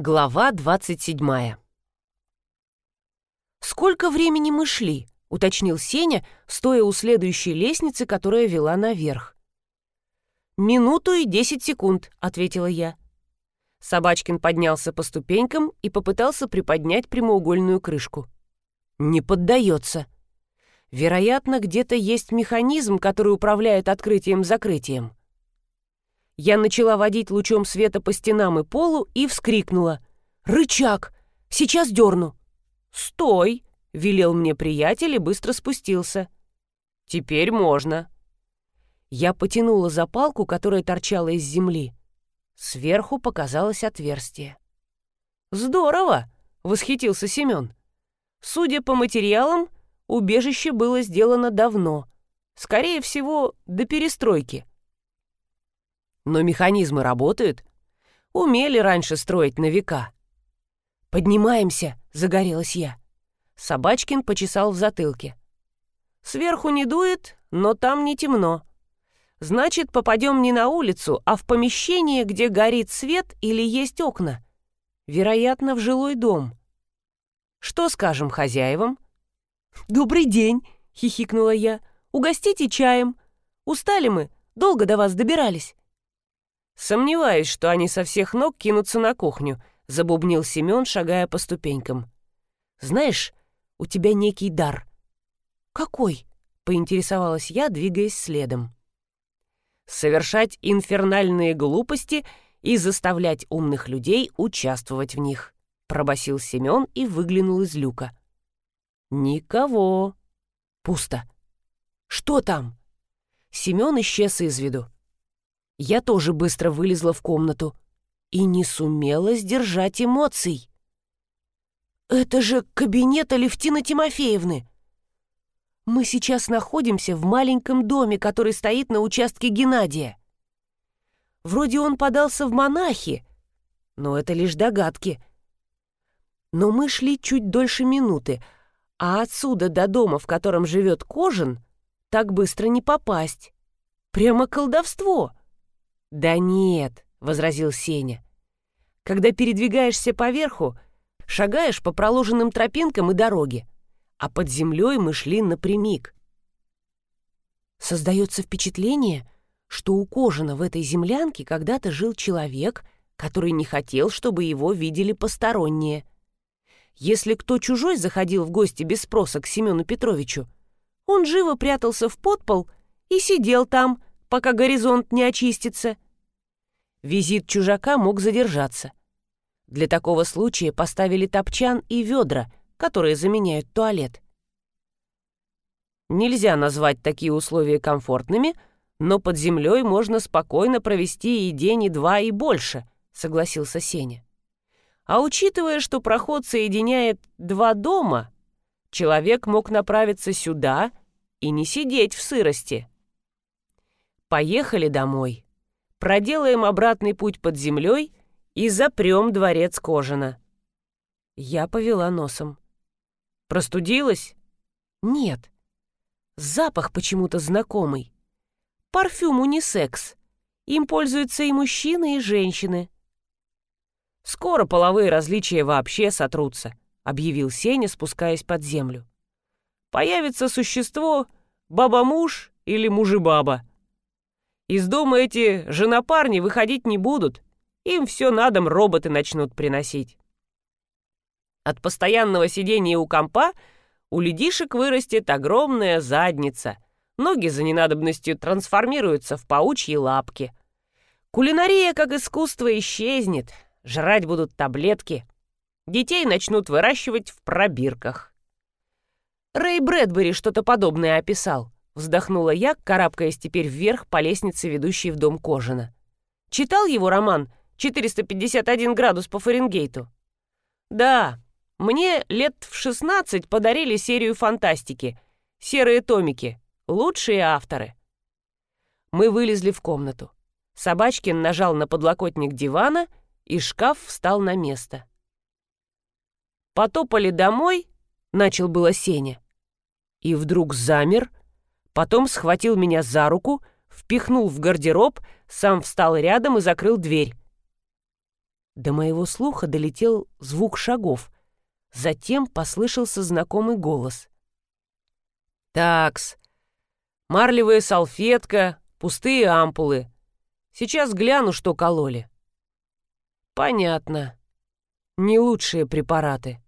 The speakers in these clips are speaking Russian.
Глава 27 «Сколько времени мы шли?» — уточнил Сеня, стоя у следующей лестницы, которая вела наверх. «Минуту и десять секунд», — ответила я. Собачкин поднялся по ступенькам и попытался приподнять прямоугольную крышку. «Не поддается. Вероятно, где-то есть механизм, который управляет открытием-закрытием. Я начала водить лучом света по стенам и полу и вскрикнула. «Рычаг! Сейчас дерну!» «Стой!» — велел мне приятель и быстро спустился. «Теперь можно». Я потянула за палку, которая торчала из земли. Сверху показалось отверстие. «Здорово!» — восхитился Семен. Судя по материалам, убежище было сделано давно. Скорее всего, до перестройки. Но механизмы работают. Умели раньше строить на века. «Поднимаемся», — загорелась я. Собачкин почесал в затылке. «Сверху не дует, но там не темно. Значит, попадем не на улицу, а в помещение, где горит свет или есть окна. Вероятно, в жилой дом. Что скажем хозяевам?» «Добрый день», — хихикнула я. «Угостите чаем. Устали мы, долго до вас добирались». «Сомневаюсь, что они со всех ног кинутся на кухню», — забубнил Семен, шагая по ступенькам. «Знаешь, у тебя некий дар». «Какой?» — поинтересовалась я, двигаясь следом. «Совершать инфернальные глупости и заставлять умных людей участвовать в них», — пробасил Семен и выглянул из люка. «Никого. Пусто. Что там?» Семен исчез из виду. Я тоже быстро вылезла в комнату и не сумела сдержать эмоций. «Это же кабинет Алевтины Тимофеевны!» Мы сейчас находимся в маленьком доме, который стоит на участке Геннадия. Вроде он подался в монахи, но это лишь догадки. Но мы шли чуть дольше минуты, а отсюда до дома, в котором живет Кожин, так быстро не попасть. Прямо колдовство. «Да нет», — возразил Сеня. «Когда передвигаешься поверху, шагаешь по проложенным тропинкам и дороге, а под землей мы шли напрямик». Создается впечатление, что у Кожина в этой землянке когда-то жил человек, который не хотел, чтобы его видели посторонние. Если кто чужой заходил в гости без спроса к Семену Петровичу, он живо прятался в подпол и сидел там, пока горизонт не очистится. Визит чужака мог задержаться. Для такого случая поставили топчан и ведра, которые заменяют туалет. Нельзя назвать такие условия комфортными, но под землей можно спокойно провести и день, и два, и больше, согласился Сеня. А учитывая, что проход соединяет два дома, человек мог направиться сюда и не сидеть в сырости. Поехали домой. Проделаем обратный путь под землей и запрем дворец Кожина. Я повела носом. Простудилась? Нет. Запах почему-то знакомый. Парфюм унисекс. Им пользуются и мужчины, и женщины. Скоро половые различия вообще сотрутся, объявил Сеня, спускаясь под землю. Появится существо, баба-муж или мужи-баба. Из дома эти женопарни выходить не будут. Им все на дом роботы начнут приносить. От постоянного сидения у компа у ледишек вырастет огромная задница. Ноги за ненадобностью трансформируются в паучьи лапки. Кулинария как искусство исчезнет. Жрать будут таблетки. Детей начнут выращивать в пробирках. Рэй Брэдбери что-то подобное описал. Вздохнула я, карабкаясь теперь вверх по лестнице, ведущей в дом Кожина. Читал его роман «451 градус по Фаренгейту»? Да, мне лет в 16 подарили серию фантастики «Серые томики», лучшие авторы. Мы вылезли в комнату. Собачкин нажал на подлокотник дивана, и шкаф встал на место. «Потопали домой», — начал было Сеня. И вдруг замер, Потом схватил меня за руку, впихнул в гардероб, сам встал рядом и закрыл дверь. До моего слуха долетел звук шагов. Затем послышался знакомый голос. «Такс. Марлевая салфетка, пустые ампулы. Сейчас гляну, что кололи». «Понятно. Не лучшие препараты».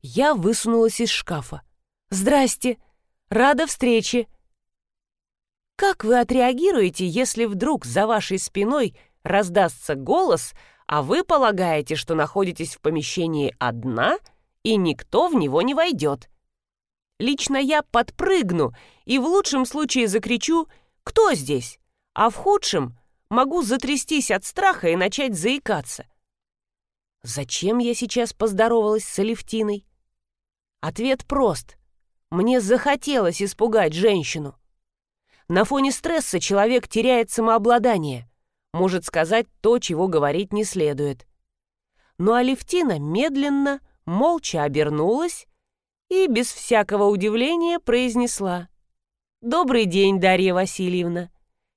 Я высунулась из шкафа. «Здрасте! Рада встрече!» Как вы отреагируете, если вдруг за вашей спиной раздастся голос, а вы полагаете, что находитесь в помещении одна, и никто в него не войдет? Лично я подпрыгну и в лучшем случае закричу «Кто здесь?», а в худшем могу затрястись от страха и начать заикаться. Зачем я сейчас поздоровалась с Алевтиной? Ответ прост. Мне захотелось испугать женщину. На фоне стресса человек теряет самообладание, может сказать то, чего говорить не следует. Но Алевтина медленно, молча обернулась и без всякого удивления произнесла. «Добрый день, Дарья Васильевна.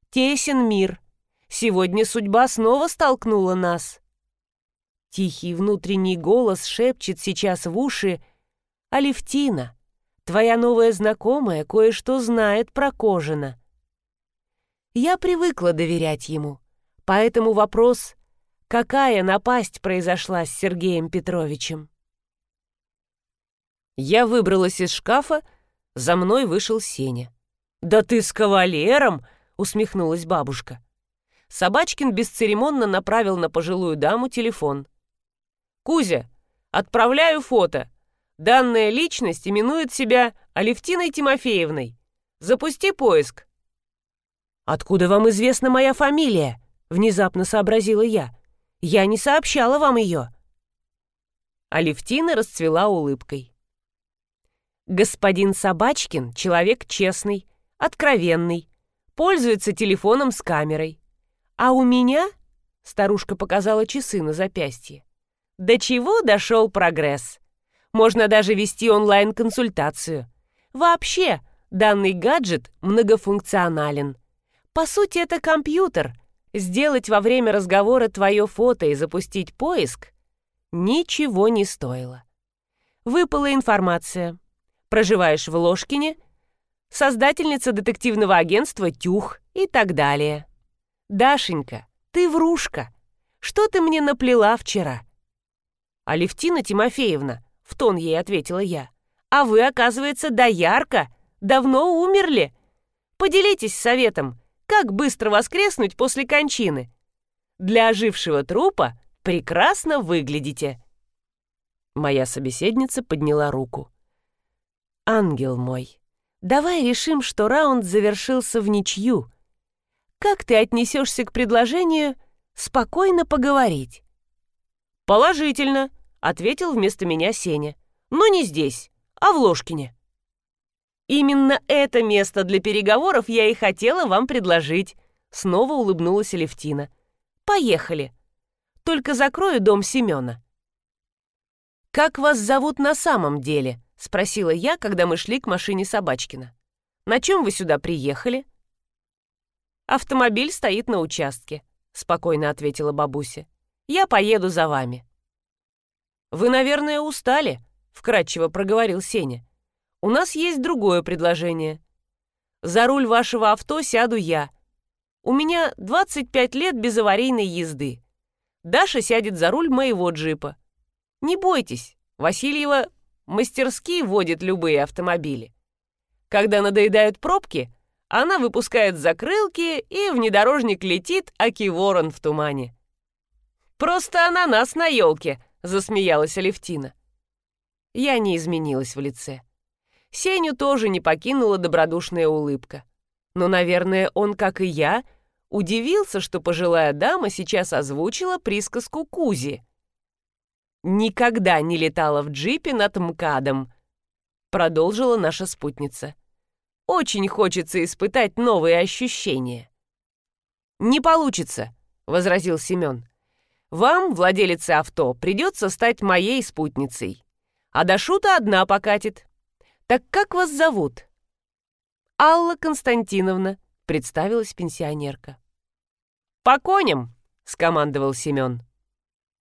Тесен мир. Сегодня судьба снова столкнула нас». Тихий внутренний голос шепчет сейчас в уши «Алевтина, твоя новая знакомая кое-что знает про Кожина». Я привыкла доверять ему, поэтому вопрос «Какая напасть произошла с Сергеем Петровичем?» Я выбралась из шкафа, за мной вышел Сеня. «Да ты с кавалером!» — усмехнулась бабушка. Собачкин бесцеремонно направил на пожилую даму телефон. «Кузя, отправляю фото. Данная личность именует себя Алевтиной Тимофеевной. Запусти поиск. «Откуда вам известна моя фамилия?» — внезапно сообразила я. «Я не сообщала вам ее». Алевтина расцвела улыбкой. «Господин Собачкин — человек честный, откровенный, пользуется телефоном с камерой. А у меня...» — старушка показала часы на запястье. «До чего дошел прогресс? Можно даже вести онлайн-консультацию. Вообще, данный гаджет многофункционален. По сути, это компьютер. Сделать во время разговора твое фото и запустить поиск ничего не стоило. Выпала информация. Проживаешь в Ложкине, создательница детективного агентства «Тюх» и так далее. Дашенька, ты врушка. Что ты мне наплела вчера? Алевтина Тимофеевна, в тон ей ответила я. А вы, оказывается, доярка. Давно умерли. Поделитесь советом, как быстро воскреснуть после кончины? Для ожившего трупа прекрасно выглядите. Моя собеседница подняла руку. Ангел мой, давай решим, что раунд завершился в ничью. Как ты отнесешься к предложению спокойно поговорить? Положительно, ответил вместо меня Сеня. Но не здесь, а в Ложкине. Именно это место для переговоров я и хотела вам предложить. Снова улыбнулась Левтина. Поехали. Только закрою дом Семена. Как вас зовут на самом деле? Спросила я, когда мы шли к машине Собачкина. На чем вы сюда приехали? Автомобиль стоит на участке, спокойно ответила бабуся. Я поеду за вами. Вы, наверное, устали, вкратчиво проговорил Сеня. У нас есть другое предложение. За руль вашего авто сяду я. У меня 25 лет без аварийной езды. Даша сядет за руль моего джипа. Не бойтесь, Васильева мастерски водит любые автомобили. Когда надоедают пробки, она выпускает закрылки, и внедорожник летит, аки ворон в тумане. «Просто ананас на елке», — засмеялась Алевтина. Я не изменилась в лице. Сеню тоже не покинула добродушная улыбка. Но, наверное, он, как и я, удивился, что пожилая дама сейчас озвучила присказку Кузи. «Никогда не летала в джипе над МКАДом», — продолжила наша спутница. «Очень хочется испытать новые ощущения». «Не получится», — возразил Семен. «Вам, владелице авто, придется стать моей спутницей. А до шута одна покатит. «Так как вас зовут?» «Алла Константиновна», — представилась пенсионерка. «По коням», — скомандовал Семен.